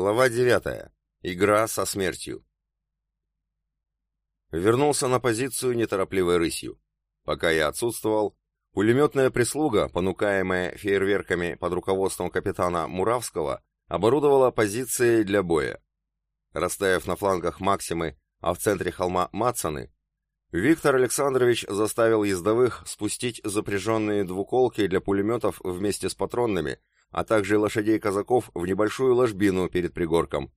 Глава 9. Игра со смертью. Вернулся на позицию неторопливой рысью. Пока я отсутствовал, пулеметная прислуга, понукаемая фейерверками под руководством капитана Муравского, оборудовала позиции для боя. Расставив на флангах Максимы, а в центре холма Матсаны, Виктор Александрович заставил ездовых спустить запряженные двуколки для пулеметов вместе с патронными, а также лошадей казаков в небольшую ложбину перед пригорком.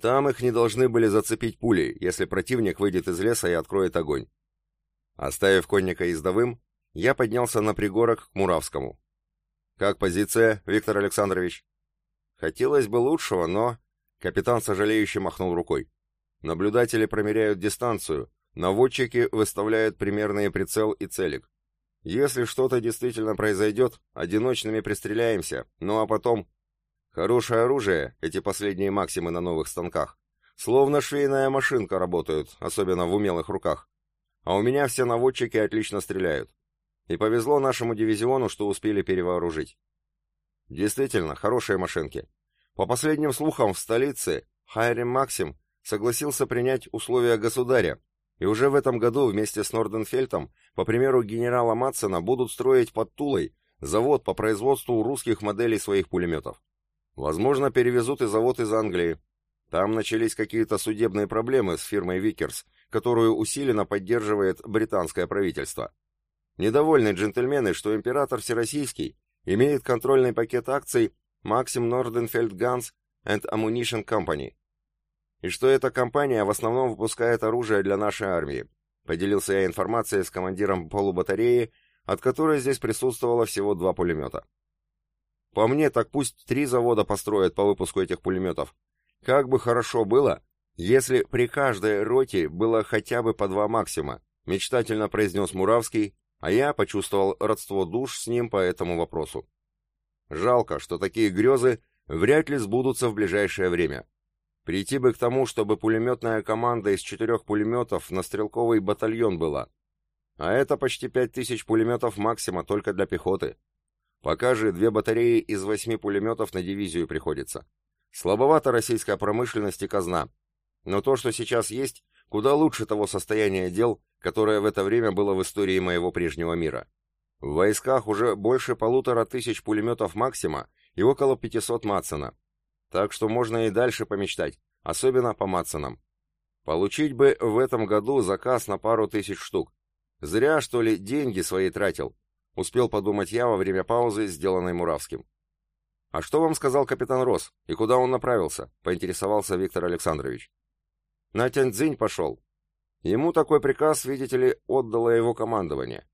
Там их не должны были зацепить пули, если противник выйдет из леса и откроет огонь. Оставив конника ездовым, я поднялся на пригорок к Муравскому. «Как позиция, Виктор Александрович?» «Хотелось бы лучшего, но...» Капитан сожалеюще махнул рукой. «Наблюдатели промеряют дистанцию, наводчики выставляют примерный прицел и целик. Если что-то действительно произойдет, одиночными пристреляемся, ну а потом... Хорошее оружие, эти последние максимы на новых станках. Словно швейная машинка работают, особенно в умелых руках. А у меня все наводчики отлично стреляют. И повезло нашему дивизиону, что успели перевооружить. Действительно, хорошие машинки. По последним слухам, в столице Хайрим Максим согласился принять условия государя, и уже в этом году вместе с Норденфельтом, по примеру генерала Матсена, будут строить под Тулой завод по производству русских моделей своих пулеметов. Возможно, перевезут и завод из Англии. Там начались какие-то судебные проблемы с фирмой Викерс, которую усиленно поддерживает британское правительство. Недовольны джентльмены, что император Всероссийский имеет контрольный пакет акций Maxim Nordenfelt Guns and Ammunition Company, и что эта компания в основном выпускает оружие для нашей армии. Поделился я информацией с командиром полубатареи, от которой здесь присутствовало всего два пулемета. По мне, так пусть три завода построят по выпуску этих пулеметов. Как бы хорошо было, если при каждой роте было хотя бы по два максима, мечтательно произнес Муравский, а я почувствовал родство душ с ним по этому вопросу. Жалко, что такие грезы вряд ли сбудутся в ближайшее время. Прийти бы к тому, чтобы пулеметная команда из четырех пулеметов на стрелковый батальон была. А это почти пять тысяч пулеметов максима только для пехоты. Пока же две батареи из восьми пулеметов на дивизию приходится. Слабовато российская промышленность и казна. Но то, что сейчас есть, куда лучше того состояния дел, которое в это время было в истории моего прежнего мира. В войсках уже больше полутора тысяч пулеметов Максима и около 500 Матсона. Так что можно и дальше помечтать, особенно по Матсонам. Получить бы в этом году заказ на пару тысяч штук. Зря, что ли, деньги свои тратил. Успел подумать я во время паузы, сделанной Муравским. «А что вам сказал капитан Рос? И куда он направился?» — поинтересовался Виктор Александрович. «На Тяньцзинь пошел. Ему такой приказ, видите ли, отдало его командование».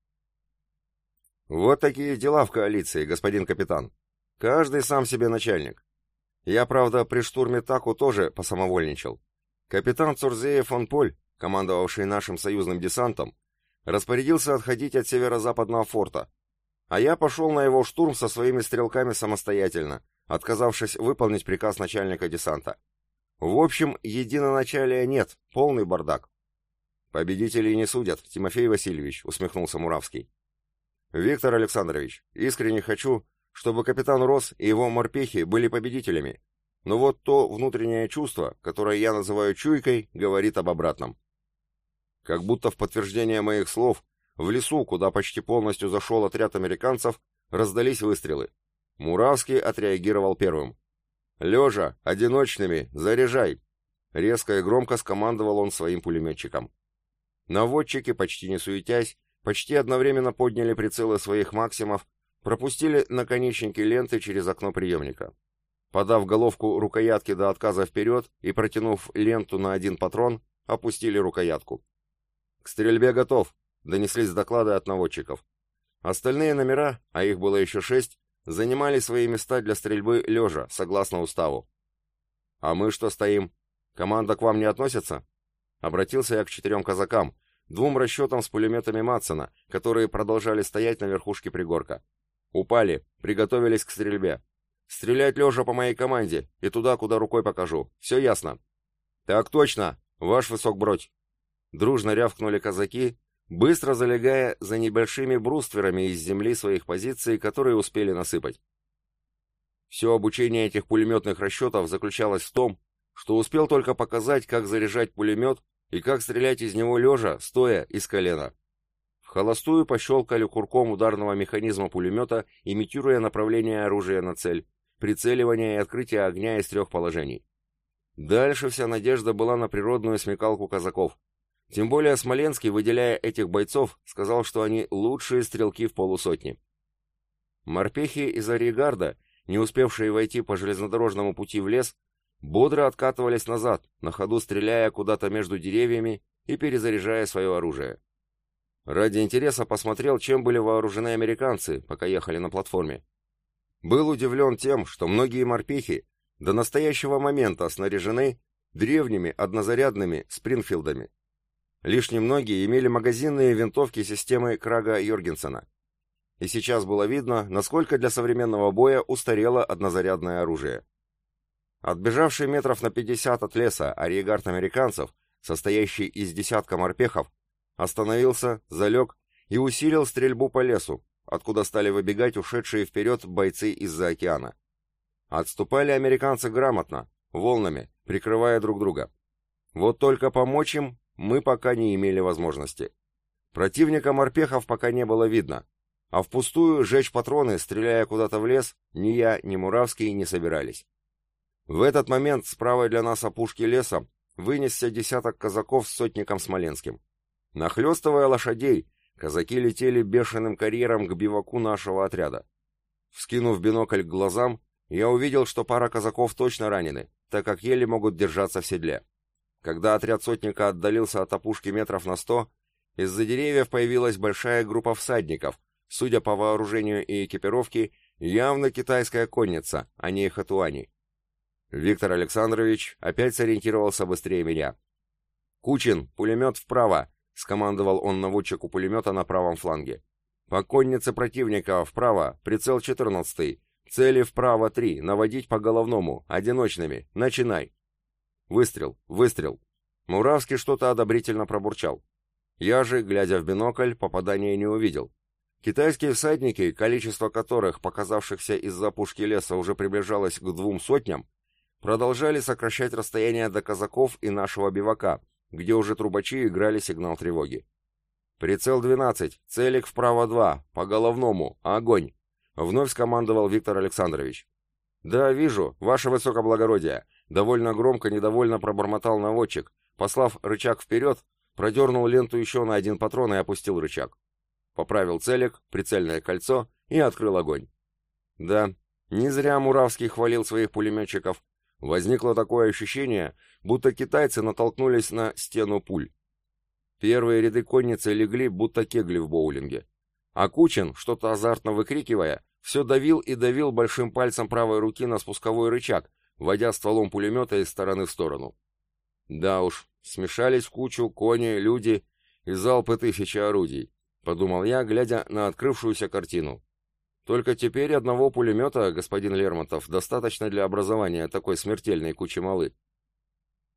«Вот такие дела в коалиции, господин капитан. Каждый сам себе начальник. Я, правда, при штурме Таку тоже посамовольничал. Капитан Цурзеев фон Поль, командовавший нашим союзным десантом, распорядился отходить от северо-западного форта, а я пошел на его штурм со своими стрелками самостоятельно, отказавшись выполнить приказ начальника десанта. В общем, единоначалия нет, полный бардак. Победителей не судят, Тимофей Васильевич, усмехнулся Муравский. Виктор Александрович, искренне хочу, чтобы капитан Рос и его морпехи были победителями. Но вот то внутреннее чувство, которое я называю чуйкой, говорит об обратном. Как будто в подтверждение моих слов, в лесу, куда почти полностью зашел отряд американцев, раздались выстрелы. Муравский отреагировал первым. «Лежа, одиночными, заряжай!» Резко и громко скомандовал он своим пулеметчикам. Наводчики, почти не суетясь, почти одновременно подняли прицелы своих максимов пропустили наконечники ленты через окно приемника. Подав головку рукоятки до отказа вперед и протянув ленту на один патрон, опустили рукоятку. «К стрельбе готов», — донеслись доклады от наводчиков. Остальные номера, а их было еще шесть, занимали свои места для стрельбы лежа, согласно уставу. «А мы что стоим? Команда к вам не относится?» Обратился я к четырем казакам, двум расчетам с пулеметами Матсона, которые продолжали стоять на верхушке пригорка. Упали, приготовились к стрельбе. Стрелять лежа по моей команде и туда, куда рукой покажу. Все ясно. Так точно, ваш высок бродь. Дружно рявкнули казаки, быстро залегая за небольшими брустверами из земли своих позиций, которые успели насыпать. Все обучение этих пулеметных расчетов заключалось в том, что успел только показать, как заряжать пулемет и как стрелять из него лежа, стоя из колена. Холостую пощелкали курком ударного механизма пулемета, имитируя направление оружия на цель, прицеливание и открытие огня из трех положений. Дальше вся надежда была на природную смекалку казаков. Тем более Смоленский, выделяя этих бойцов, сказал, что они лучшие стрелки в полусотне. Морпехи из Аригарда, не успевшие войти по железнодорожному пути в лес, бодро откатывались назад, на ходу стреляя куда-то между деревьями и перезаряжая свое оружие. Ради интереса посмотрел, чем были вооружены американцы, пока ехали на платформе. Был удивлен тем, что многие морпехи до настоящего момента снаряжены древними однозарядными Спрингфилдами. Лишь немногие имели магазинные винтовки системы Крага Йоргенсена. И сейчас было видно, насколько для современного боя устарело однозарядное оружие. Отбежавший метров на 50 от леса ариегард американцев, состоящий из десятка морпехов, остановился, залег и усилил стрельбу по лесу, откуда стали выбегать ушедшие вперед бойцы из-за океана. Отступали американцы грамотно, волнами, прикрывая друг друга. Вот только помочь им мы пока не имели возможности. Противника морпехов пока не было видно, а впустую жечь патроны, стреляя куда-то в лес, ни я, ни Муравский не собирались. В этот момент справа для нас опушки леса вынесся десяток казаков с сотником Смоленским. Нахлестывая лошадей, казаки летели бешеным карьером к биваку нашего отряда. Вскинув бинокль к глазам, я увидел, что пара казаков точно ранены, так как еле могут держаться в седле. Когда отряд сотника отдалился от опушки метров на сто, из-за деревьев появилась большая группа всадников, судя по вооружению и экипировке, явно китайская конница, а не хатуани. Виктор Александрович опять сориентировался быстрее меня. «Кучин, пулемет вправо!» — скомандовал он наводчику пулемета на правом фланге. «По коннице противника вправо, прицел 14-й, цели вправо 3, наводить по головному, одиночными, начинай!» Выстрел, выстрел. Муравский что-то одобрительно пробурчал. Я же, глядя в бинокль, попадания не увидел. Китайские всадники, количество которых, показавшихся из-за пушки леса, уже приближалось к двум сотням, продолжали сокращать расстояние до казаков и нашего бивака, где уже трубачи играли сигнал тревоги. «Прицел 12, целик вправо 2, по головному, огонь!» — вновь скомандовал Виктор Александрович. «Да, вижу, ваше высокоблагородие. Довольно громко, недовольно пробормотал наводчик, послав рычаг вперед, продернул ленту еще на один патрон и опустил рычаг. Поправил целик, прицельное кольцо и открыл огонь. Да, не зря Муравский хвалил своих пулеметчиков. Возникло такое ощущение, будто китайцы натолкнулись на стену пуль. Первые ряды конницы легли, будто кегли в боулинге. А Кучин, что-то азартно выкрикивая, все давил и давил большим пальцем правой руки на спусковой рычаг, водя стволом пулемета из стороны в сторону. Да уж, смешались в кучу кони, люди и залпы тысячи орудий, подумал я, глядя на открывшуюся картину. Только теперь одного пулемета, господин Лермонтов, достаточно для образования такой смертельной кучи малы.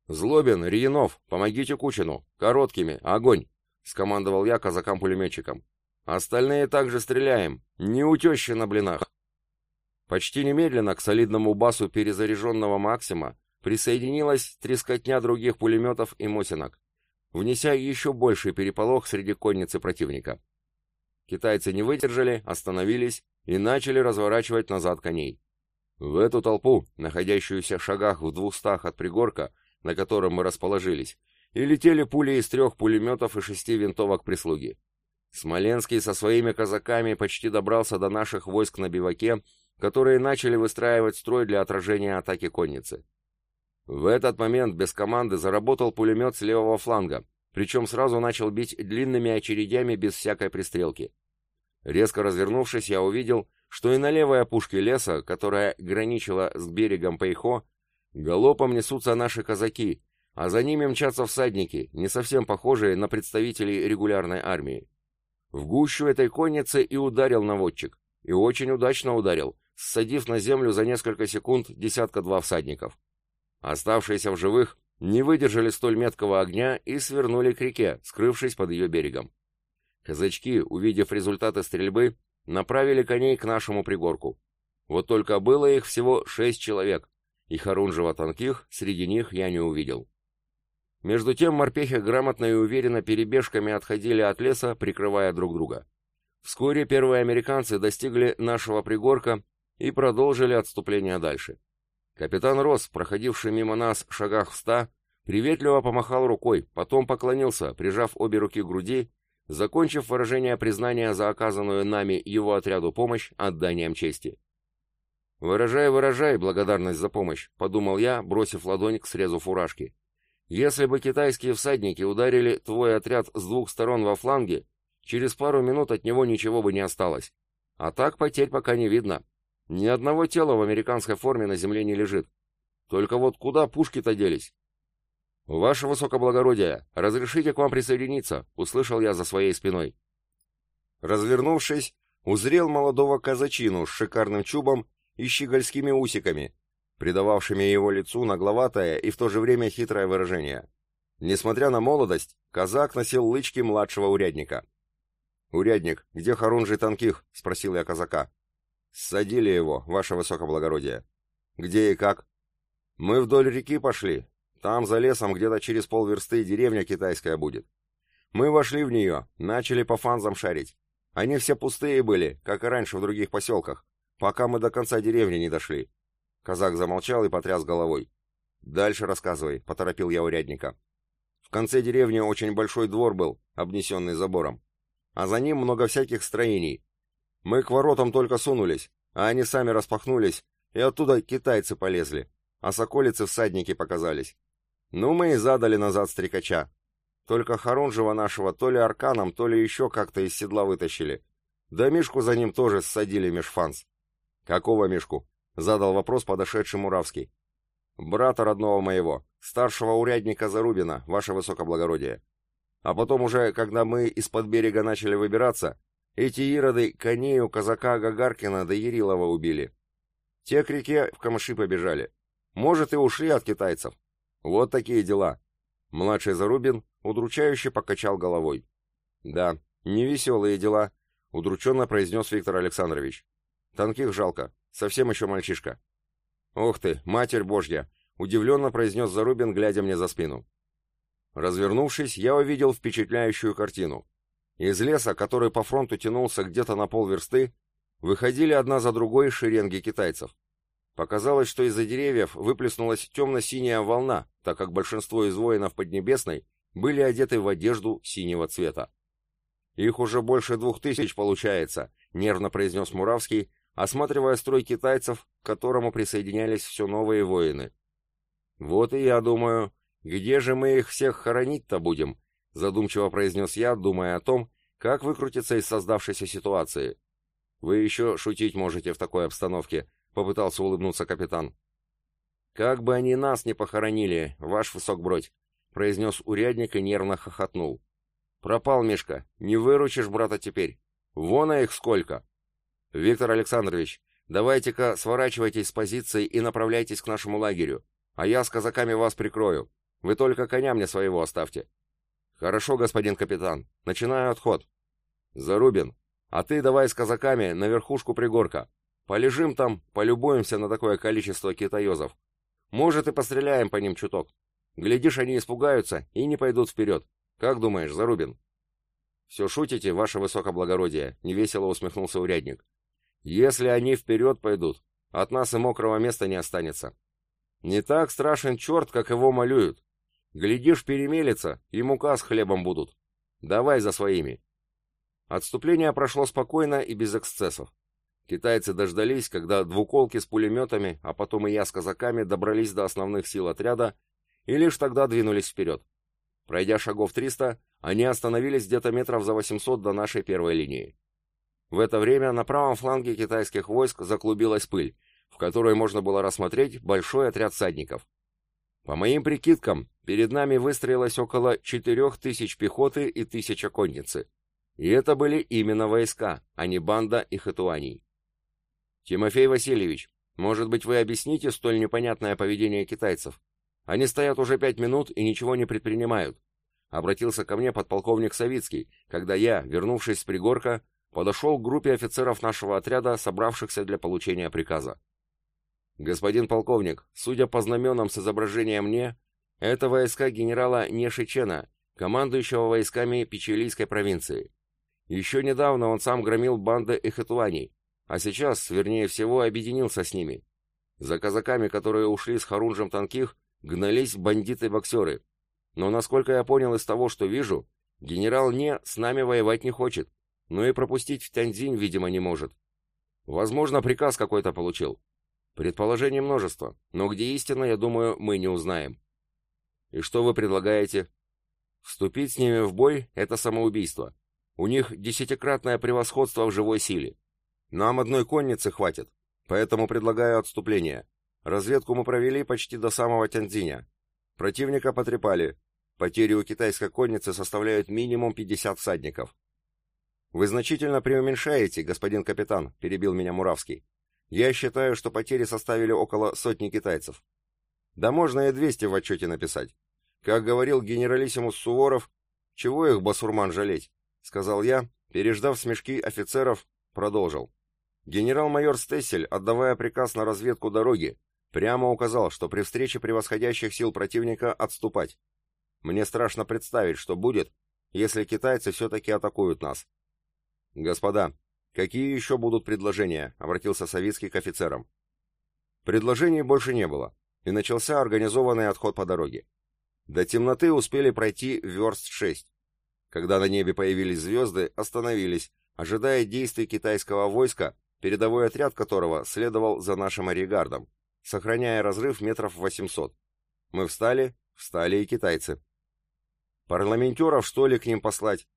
«Злобин, Риенов, помогите Кучину! Короткими! Огонь!» — скомандовал я казакам-пулеметчикам. «Остальные также стреляем! Не у тещи на блинах!» Почти немедленно к солидному басу перезаряженного «Максима» присоединилась трескотня других пулеметов и мосинок, внеся еще больший переполох среди конницы противника. Китайцы не выдержали, остановились и начали разворачивать назад коней. В эту толпу, находящуюся в шагах в двухстах от пригорка, на котором мы расположились, и летели пули из трех пулеметов и шести винтовок прислуги. Смоленский со своими казаками почти добрался до наших войск на биваке которые начали выстраивать строй для отражения атаки конницы. В этот момент без команды заработал пулемет с левого фланга, причем сразу начал бить длинными очередями без всякой пристрелки. Резко развернувшись, я увидел, что и на левой опушке леса, которая граничила с берегом Пейхо, галопом несутся наши казаки, а за ними мчатся всадники, не совсем похожие на представителей регулярной армии. В гущу этой конницы и ударил наводчик, и очень удачно ударил, ссадив на землю за несколько секунд десятка-два всадников. Оставшиеся в живых не выдержали столь меткого огня и свернули к реке, скрывшись под ее берегом. Казачки, увидев результаты стрельбы, направили коней к нашему пригорку. Вот только было их всего шесть человек, и Харунжева-Танких среди них я не увидел. Между тем морпехи грамотно и уверенно перебежками отходили от леса, прикрывая друг друга. Вскоре первые американцы достигли нашего пригорка и продолжили отступление дальше. Капитан Росс, проходивший мимо нас шагах в ста, приветливо помахал рукой, потом поклонился, прижав обе руки к груди, закончив выражение признания за оказанную нами его отряду помощь отданием чести. «Выражай, выражай благодарность за помощь», — подумал я, бросив ладонь к срезу фуражки. «Если бы китайские всадники ударили твой отряд с двух сторон во фланге, через пару минут от него ничего бы не осталось. А так потерь пока не видно. Ни одного тела в американской форме на земле не лежит. Только вот куда пушки-то делись?» «Ваше высокоблагородие, разрешите к вам присоединиться», — услышал я за своей спиной. Развернувшись, узрел молодого казачину с шикарным чубом и щегольскими усиками, придававшими его лицу нагловатое и в то же время хитрое выражение. Несмотря на молодость, казак носил лычки младшего урядника. «Урядник, где Харунжий Танких?» — спросил я казака. «Ссадили его, ваше высокоблагородие». «Где и как?» «Мы вдоль реки пошли. Там, за лесом, где-то через полверсты деревня китайская будет. Мы вошли в нее, начали по фанзам шарить. Они все пустые были, как и раньше в других поселках пока мы до конца деревни не дошли. Казак замолчал и потряс головой. «Дальше рассказывай», — поторопил я урядника. В конце деревни очень большой двор был, обнесенный забором. А за ним много всяких строений. Мы к воротам только сунулись, а они сами распахнулись, и оттуда китайцы полезли, а соколицы всадники показались. Ну, мы и задали назад стрекача. Только Харунжева нашего то ли арканом, то ли еще как-то из седла вытащили. Да Мишку за ним тоже ссадили меж фанс. «Какого Мишку?» — задал вопрос подошедший Муравский. «Брата родного моего, старшего урядника Зарубина, ваше высокоблагородие. А потом уже, когда мы из-под берега начали выбираться, эти ироды коней у казака Гагаркина да Ярилова убили. Те к реке в камыши побежали. Может, и ушли от китайцев. Вот такие дела». Младший Зарубин удручающе покачал головой. «Да, невеселые дела», — удрученно произнес Виктор Александрович. Танких жалко. Совсем еще мальчишка. Ох ты, матерь божья! Удивленно произнес Зарубин, глядя мне за спину. Развернувшись, я увидел впечатляющую картину. Из леса, который по фронту тянулся где-то на полверсты, выходили одна за другой шеренги китайцев. Показалось, что из-за деревьев выплеснулась темно-синяя волна, так как большинство из воинов Поднебесной были одеты в одежду синего цвета. «Их уже больше двух тысяч получается», — нервно произнес Муравский, осматривая строй китайцев, к которому присоединялись все новые воины. «Вот и я думаю, где же мы их всех хоронить-то будем?» Задумчиво произнес я, думая о том, как выкрутиться из создавшейся ситуации. «Вы еще шутить можете в такой обстановке», — попытался улыбнуться капитан. «Как бы они нас не похоронили, ваш высокбродь», — произнес урядник и нервно хохотнул. «Пропал, Мишка, не выручишь брата теперь. Вон их сколько!» «Виктор Александрович, давайте-ка сворачивайтесь с позиции и направляйтесь к нашему лагерю, а я с казаками вас прикрою. Вы только коня мне своего оставьте». «Хорошо, господин капитан. Начинаю отход». «Зарубин, а ты давай с казаками на верхушку пригорка. Полежим там, полюбуемся на такое количество китаёзов. Может, и постреляем по ним чуток. Глядишь, они испугаются и не пойдут вперед. Как думаешь, Зарубин?» «Все шутите, ваше высокоблагородие», — невесело усмехнулся урядник. Если они вперед пойдут, от нас и мокрого места не останется. Не так страшен черт, как его малюют. Глядишь, перемелется, и мука с хлебом будут. Давай за своими. Отступление прошло спокойно и без эксцессов. Китайцы дождались, когда двуколки с пулеметами, а потом и я с казаками добрались до основных сил отряда, и лишь тогда двинулись вперед. Пройдя шагов 300, они остановились где-то метров за 800 до нашей первой линии. В это время на правом фланге китайских войск заклубилась пыль, в которой можно было рассмотреть большой отряд всадников. По моим прикидкам, перед нами выстроилось около четырех тысяч пехоты и тысяча конницы. И это были именно войска, а не банда и хатуаний. Тимофей Васильевич, может быть, вы объясните столь непонятное поведение китайцев? Они стоят уже пять минут и ничего не предпринимают. Обратился ко мне подполковник Савицкий, когда я, вернувшись с пригорка, подошел к группе офицеров нашего отряда, собравшихся для получения приказа. «Господин полковник, судя по знаменам с изображением «не», это войска генерала Нешичена, командующего войсками Печилийской провинции. Еще недавно он сам громил банды эхетуаней, а сейчас, вернее всего, объединился с ними. За казаками, которые ушли с Харунжем Танких, гнались бандиты-боксеры. Но, насколько я понял из того, что вижу, генерал Не с нами воевать не хочет, но и пропустить в Тяньцзинь, видимо, не может. Возможно, приказ какой-то получил. Предположений множество, но где истина, я думаю, мы не узнаем. И что вы предлагаете? Вступить с ними в бой – это самоубийство. У них десятикратное превосходство в живой силе. Нам одной конницы хватит, поэтому предлагаю отступление. Разведку мы провели почти до самого Тяньцзиня. Противника потрепали. Потери у китайской конницы составляют минимум 50 всадников. «Вы значительно преуменьшаете, господин капитан», — перебил меня Муравский. «Я считаю, что потери составили около сотни китайцев». «Да можно и 200 в отчете написать. Как говорил генералиссимус Суворов, чего их, басурман, жалеть?» — сказал я, переждав смешки офицеров, продолжил. Генерал-майор Стессель, отдавая приказ на разведку дороги, Прямо указал, что при встрече превосходящих сил противника отступать. Мне страшно представить, что будет, если китайцы все-таки атакуют нас. Господа, какие еще будут предложения? Обратился Савицкий к офицерам. Предложений больше не было, и начался организованный отход по дороге. До темноты успели пройти верст шесть. Когда на небе появились звезды, остановились, ожидая действий китайского войска, передовой отряд которого следовал за нашим аригардом сохраняя разрыв метров 800. Мы встали, встали и китайцы. Парламентеров, что ли, к ним послать?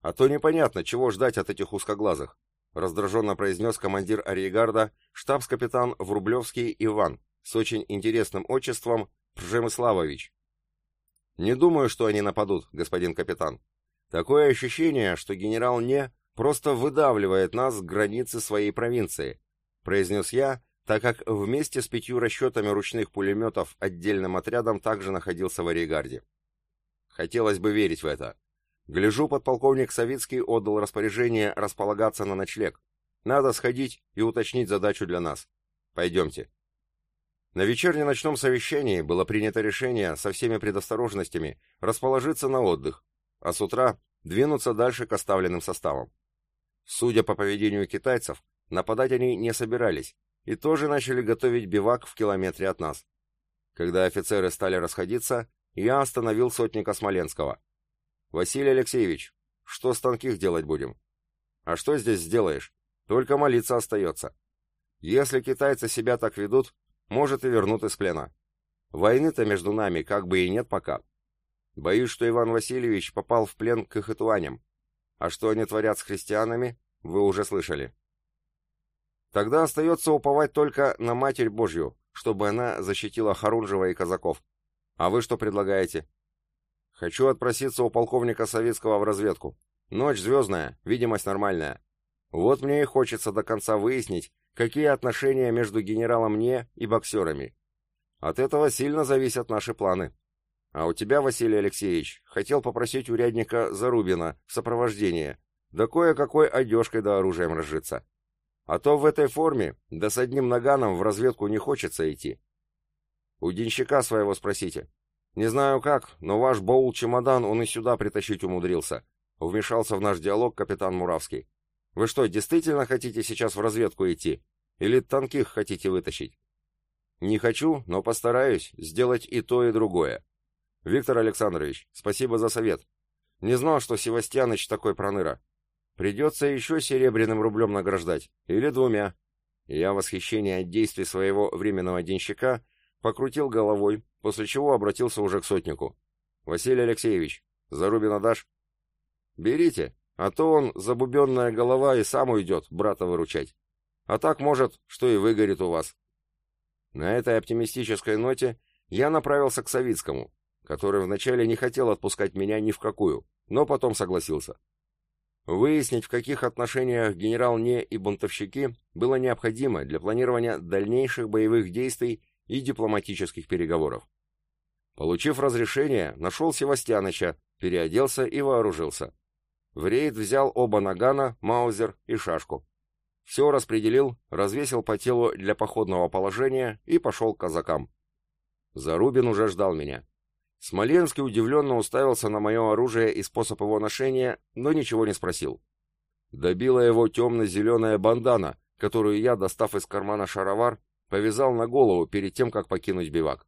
А то непонятно, чего ждать от этих узкоглазых, раздраженно произнес командир Ариегарда, штабс-капитан Врублевский Иван, с очень интересным отчеством Пжемыславович. Не думаю, что они нападут, господин капитан. Такое ощущение, что генерал Не просто выдавливает нас с границы своей провинции, произнес я, так как вместе с пятью расчетами ручных пулеметов отдельным отрядом также находился в Оригарде. Хотелось бы верить в это. Гляжу, подполковник Савицкий отдал распоряжение располагаться на ночлег. Надо сходить и уточнить задачу для нас. Пойдемте. На вечернем ночном совещании было принято решение со всеми предосторожностями расположиться на отдых, а с утра двинуться дальше к оставленным составам. Судя по поведению китайцев, нападать они не собирались, и тоже начали готовить бивак в километре от нас. Когда офицеры стали расходиться, я остановил сотника Смоленского. «Василий Алексеевич, что с танких делать будем?» «А что здесь сделаешь? Только молиться остается. Если китайцы себя так ведут, может и вернут из плена. Войны-то между нами как бы и нет пока. Боюсь, что Иван Васильевич попал в плен к ихэтуаням. А что они творят с христианами, вы уже слышали. Тогда остается уповать только на Матерь Божью, чтобы она защитила Харунжева и казаков. А вы что предлагаете? Хочу отпроситься у полковника Советского в разведку. Ночь звездная, видимость нормальная. Вот мне и хочется до конца выяснить, какие отношения между генералом Не и боксерами. От этого сильно зависят наши планы. А у тебя, Василий Алексеевич, хотел попросить урядника Зарубина в сопровождение, да кое-какой одежкой да оружием разжиться. А то в этой форме, да с одним наганом в разведку не хочется идти. У денщика своего спросите. Не знаю как, но ваш баул-чемодан он и сюда притащить умудрился. Вмешался в наш диалог капитан Муравский. Вы что, действительно хотите сейчас в разведку идти? Или танких хотите вытащить? Не хочу, но постараюсь сделать и то, и другое. Виктор Александрович, спасибо за совет. Не знал, что Севастьяныч такой проныра. Придется еще серебряным рублем награждать, или двумя. Я в восхищении от действий своего временного денщика покрутил головой, после чего обратился уже к сотнику. «Василий Алексеевич, Зарубина дашь?» «Берите, а то он, забубенная голова, и сам уйдет брата выручать. А так, может, что и выгорит у вас». На этой оптимистической ноте я направился к Савицкому, который вначале не хотел отпускать меня ни в какую, но потом согласился. Выяснить, в каких отношениях генерал Не и бунтовщики было необходимо для планирования дальнейших боевых действий и дипломатических переговоров. Получив разрешение, нашел Севастьяныча, переоделся и вооружился. В рейд взял оба нагана, маузер и шашку. Все распределил, развесил по телу для походного положения и пошел к казакам. Зарубин уже ждал меня. Смоленский удивленно уставился на мое оружие и способ его ношения, но ничего не спросил. Добила его темно-зеленая бандана, которую я, достав из кармана шаровар, повязал на голову перед тем, как покинуть бивак.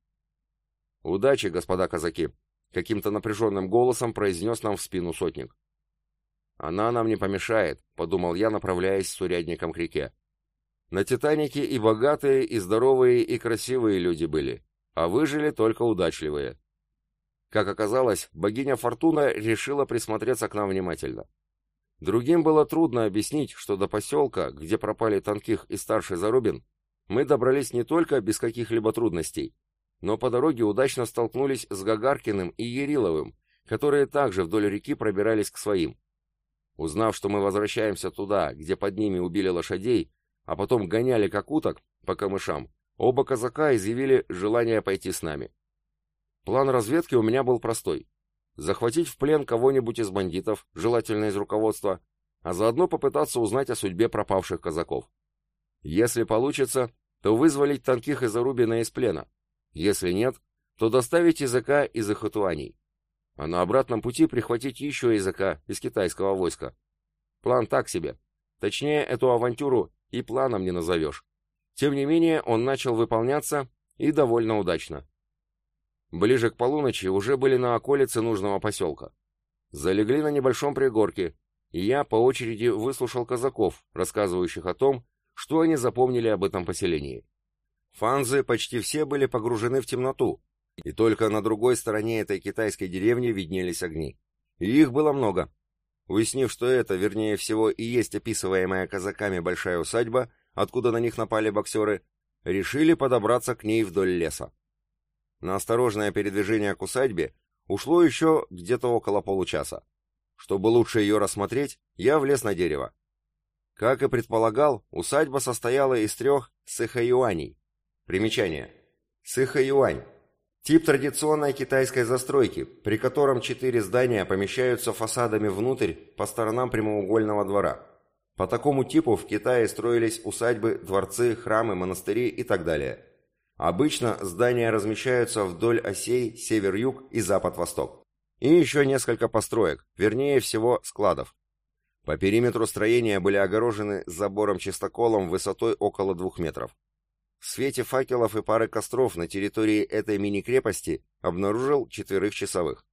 «Удачи, господа казаки!» — каким-то напряженным голосом произнес нам в спину сотник. «Она нам не помешает», — подумал я, направляясь с урядником к реке. На «Титанике» и богатые, и здоровые, и красивые люди были, а выжили только удачливые. Как оказалось, богиня Фортуна решила присмотреться к нам внимательно. Другим было трудно объяснить, что до поселка, где пропали Танких и старший Зарубин, мы добрались не только без каких-либо трудностей, но по дороге удачно столкнулись с Гагаркиным и Ериловым, которые также вдоль реки пробирались к своим. Узнав, что мы возвращаемся туда, где под ними убили лошадей, а потом гоняли как уток по камышам, оба казака изъявили желание пойти с нами. План разведки у меня был простой. Захватить в плен кого-нибудь из бандитов, желательно из руководства, а заодно попытаться узнать о судьбе пропавших казаков. Если получится, то вызволить танких из Зарубина из плена. Если нет, то доставить языка из Ихатуаний. А на обратном пути прихватить еще языка из китайского войска. План так себе. Точнее, эту авантюру и планом не назовешь. Тем не менее, он начал выполняться и довольно удачно. Ближе к полуночи уже были на околице нужного поселка. Залегли на небольшом пригорке, и я по очереди выслушал казаков, рассказывающих о том, что они запомнили об этом поселении. Фанзы почти все были погружены в темноту, и только на другой стороне этой китайской деревни виднелись огни. И их было много. Уяснив, что это, вернее всего, и есть описываемая казаками большая усадьба, откуда на них напали боксеры, решили подобраться к ней вдоль леса. На осторожное передвижение к усадьбе ушло еще где-то около получаса. Чтобы лучше ее рассмотреть, я влез на дерево. Как и предполагал, усадьба состояла из трех сыхаюаней. Примечание. Сыхаюань. Тип традиционной китайской застройки, при котором четыре здания помещаются фасадами внутрь по сторонам прямоугольного двора. По такому типу в Китае строились усадьбы, дворцы, храмы, монастыри и так далее. Обычно здания размещаются вдоль осей север-юг и запад-восток. И еще несколько построек, вернее всего складов. По периметру строения были огорожены забором-чистоколом высотой около двух метров. В свете факелов и пары костров на территории этой мини-крепости обнаружил четверых часовых.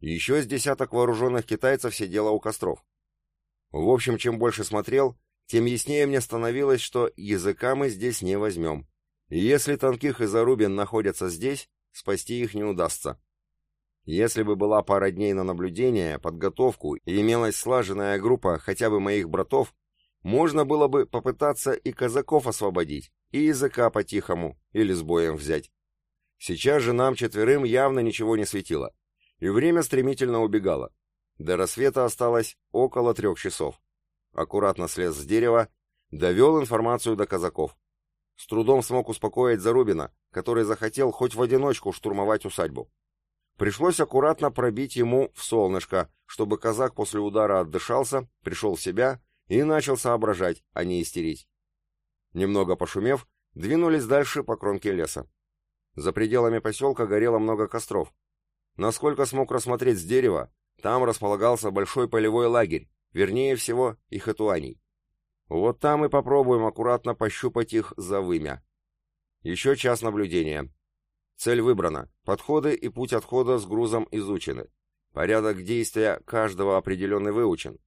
Еще с десяток вооруженных китайцев сидело у костров. В общем, чем больше смотрел, тем яснее мне становилось, что языка мы здесь не возьмем. Если Танких и Зарубин находятся здесь, спасти их не удастся. Если бы была пара дней на наблюдение, подготовку и имелась слаженная группа хотя бы моих братов, можно было бы попытаться и казаков освободить, и языка по-тихому, или с боем взять. Сейчас же нам четверым явно ничего не светило, и время стремительно убегало. До рассвета осталось около трех часов. Аккуратно слез с дерева, довел информацию до казаков. С трудом смог успокоить Зарубина, который захотел хоть в одиночку штурмовать усадьбу. Пришлось аккуратно пробить ему в солнышко, чтобы казак после удара отдышался, пришел в себя и начал соображать, а не истерить. Немного пошумев, двинулись дальше по кромке леса. За пределами поселка горело много костров. Насколько смог рассмотреть с дерева, там располагался большой полевой лагерь, вернее всего, их этуаний. Вот там и попробуем аккуратно пощупать их за вымя. Еще час наблюдения. Цель выбрана. Подходы и путь отхода с грузом изучены. Порядок действия каждого определенный выучен.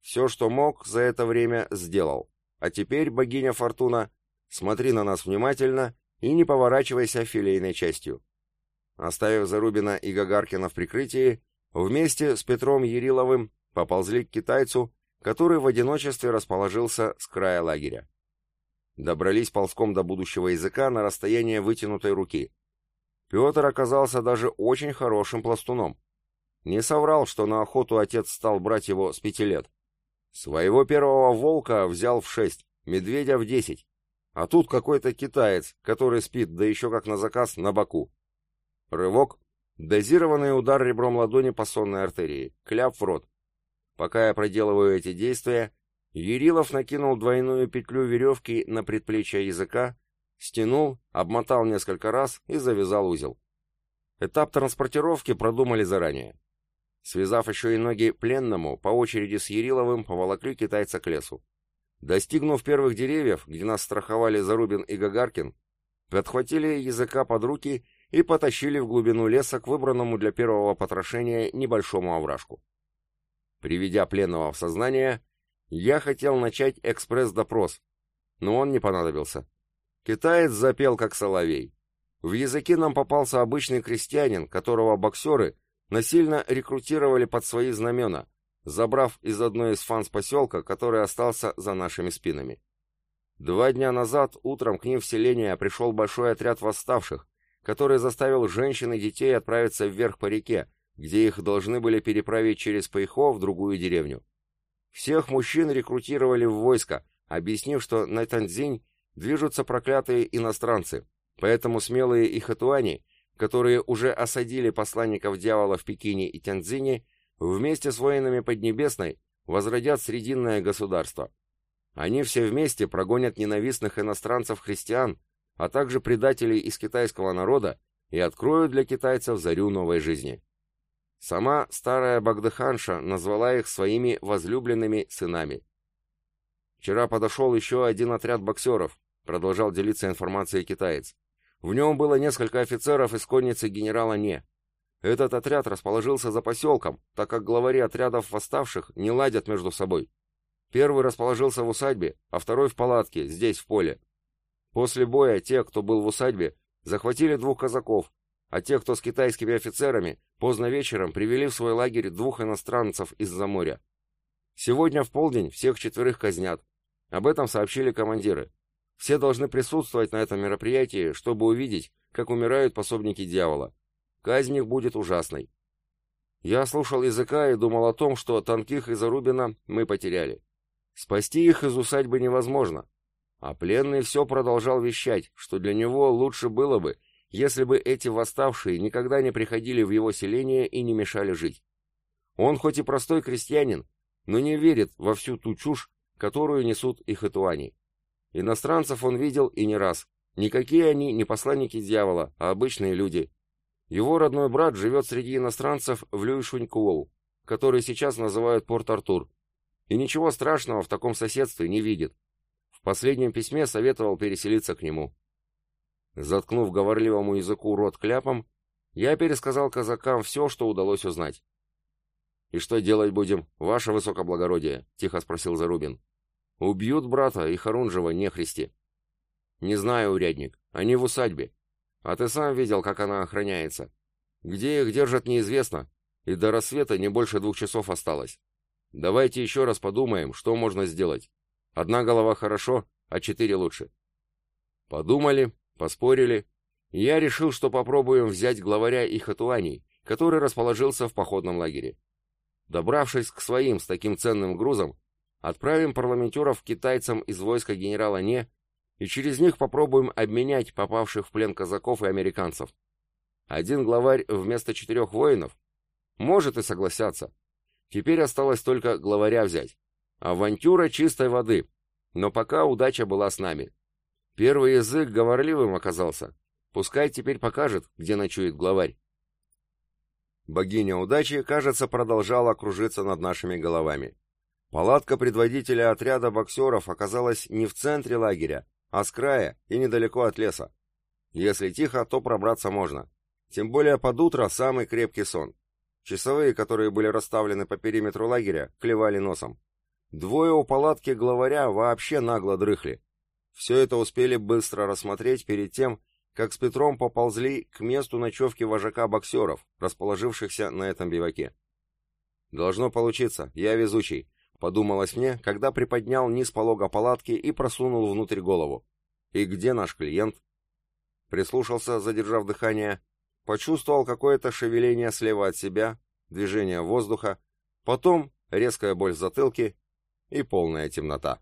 Все, что мог, за это время сделал. А теперь, богиня Фортуна, смотри на нас внимательно и не поворачивайся филейной частью. Оставив Зарубина и Гагаркина в прикрытии, вместе с Петром Ериловым поползли к китайцу который в одиночестве расположился с края лагеря. Добрались ползком до будущего языка на расстояние вытянутой руки. Петр оказался даже очень хорошим пластуном. Не соврал, что на охоту отец стал брать его с пяти лет. Своего первого волка взял в шесть, медведя в десять. А тут какой-то китаец, который спит, да еще как на заказ, на боку. Рывок, дозированный удар ребром ладони по сонной артерии, кляп в рот. Пока я проделываю эти действия, Ерилов накинул двойную петлю веревки на предплечье языка, стянул, обмотал несколько раз и завязал узел. Этап транспортировки продумали заранее. Связав еще и ноги пленному, по очереди с Ериловым поволокли китайца к лесу. Достигнув первых деревьев, где нас страховали Зарубин и Гагаркин, подхватили языка под руки и потащили в глубину леса к выбранному для первого потрошения небольшому овражку. Приведя пленного в сознание, я хотел начать экспресс-допрос, но он не понадобился. Китаец запел, как соловей. В языке нам попался обычный крестьянин, которого боксеры насильно рекрутировали под свои знамена, забрав из одной из фанс поселка, который остался за нашими спинами. Два дня назад утром к ним в селение пришел большой отряд восставших, который заставил женщин и детей отправиться вверх по реке, где их должны были переправить через Пайхо в другую деревню. Всех мужчин рекрутировали в войско, объяснив, что на Танзинь движутся проклятые иностранцы, поэтому смелые и хатуани, которые уже осадили посланников дьявола в Пекине и Тяньцзине, вместе с воинами Поднебесной возродят Срединное государство. Они все вместе прогонят ненавистных иностранцев-христиан, а также предателей из китайского народа и откроют для китайцев зарю новой жизни. Сама старая Багдыханша назвала их своими возлюбленными сынами. Вчера подошел еще один отряд боксеров, продолжал делиться информацией китаец. В нем было несколько офицеров из конницы генерала Не. Этот отряд расположился за поселком, так как главари отрядов восставших не ладят между собой. Первый расположился в усадьбе, а второй в палатке, здесь, в поле. После боя те, кто был в усадьбе, захватили двух казаков, а те, кто с китайскими офицерами, поздно вечером привели в свой лагерь двух иностранцев из-за моря. Сегодня в полдень всех четверых казнят. Об этом сообщили командиры. Все должны присутствовать на этом мероприятии, чтобы увидеть, как умирают пособники дьявола. Казнь их будет ужасной. Я слушал языка и думал о том, что Танких и Зарубина мы потеряли. Спасти их из усадьбы невозможно. А пленный все продолжал вещать, что для него лучше было бы, если бы эти восставшие никогда не приходили в его селение и не мешали жить. Он хоть и простой крестьянин, но не верит во всю ту чушь, которую несут их этуани. Иностранцев он видел и не раз. Никакие они не посланники дьявола, а обычные люди. Его родной брат живет среди иностранцев в Люишунькуоу, который сейчас называют Порт-Артур, и ничего страшного в таком соседстве не видит. В последнем письме советовал переселиться к нему. Заткнув говорливому языку рот кляпом, я пересказал казакам все, что удалось узнать. «И что делать будем, ваше высокоблагородие?» — тихо спросил Зарубин. «Убьют брата и Харунжева нехристи». «Не знаю, урядник, они в усадьбе. А ты сам видел, как она охраняется. Где их держат, неизвестно, и до рассвета не больше двух часов осталось. Давайте еще раз подумаем, что можно сделать. Одна голова хорошо, а четыре лучше». Подумали, Поспорили, я решил, что попробуем взять главаря и хатуаней, который расположился в походном лагере. Добравшись к своим с таким ценным грузом, отправим парламентеров китайцам из войска генерала Не, и через них попробуем обменять попавших в плен казаков и американцев. Один главарь вместо четырех воинов? Может и согласятся. Теперь осталось только главаря взять. Авантюра чистой воды, но пока удача была с нами. Первый язык говорливым оказался. Пускай теперь покажет, где ночует главарь. Богиня удачи, кажется, продолжала кружиться над нашими головами. Палатка предводителя отряда боксеров оказалась не в центре лагеря, а с края и недалеко от леса. Если тихо, то пробраться можно. Тем более под утро самый крепкий сон. Часовые, которые были расставлены по периметру лагеря, клевали носом. Двое у палатки главаря вообще нагло дрыхли. Все это успели быстро рассмотреть перед тем, как с Петром поползли к месту ночевки вожака боксеров, расположившихся на этом биваке. «Должно получиться, я везучий», — подумалось мне, когда приподнял низ полога палатки и просунул внутрь голову. «И где наш клиент?» Прислушался, задержав дыхание, почувствовал какое-то шевеление слева от себя, движение воздуха, потом резкая боль в затылке и полная темнота.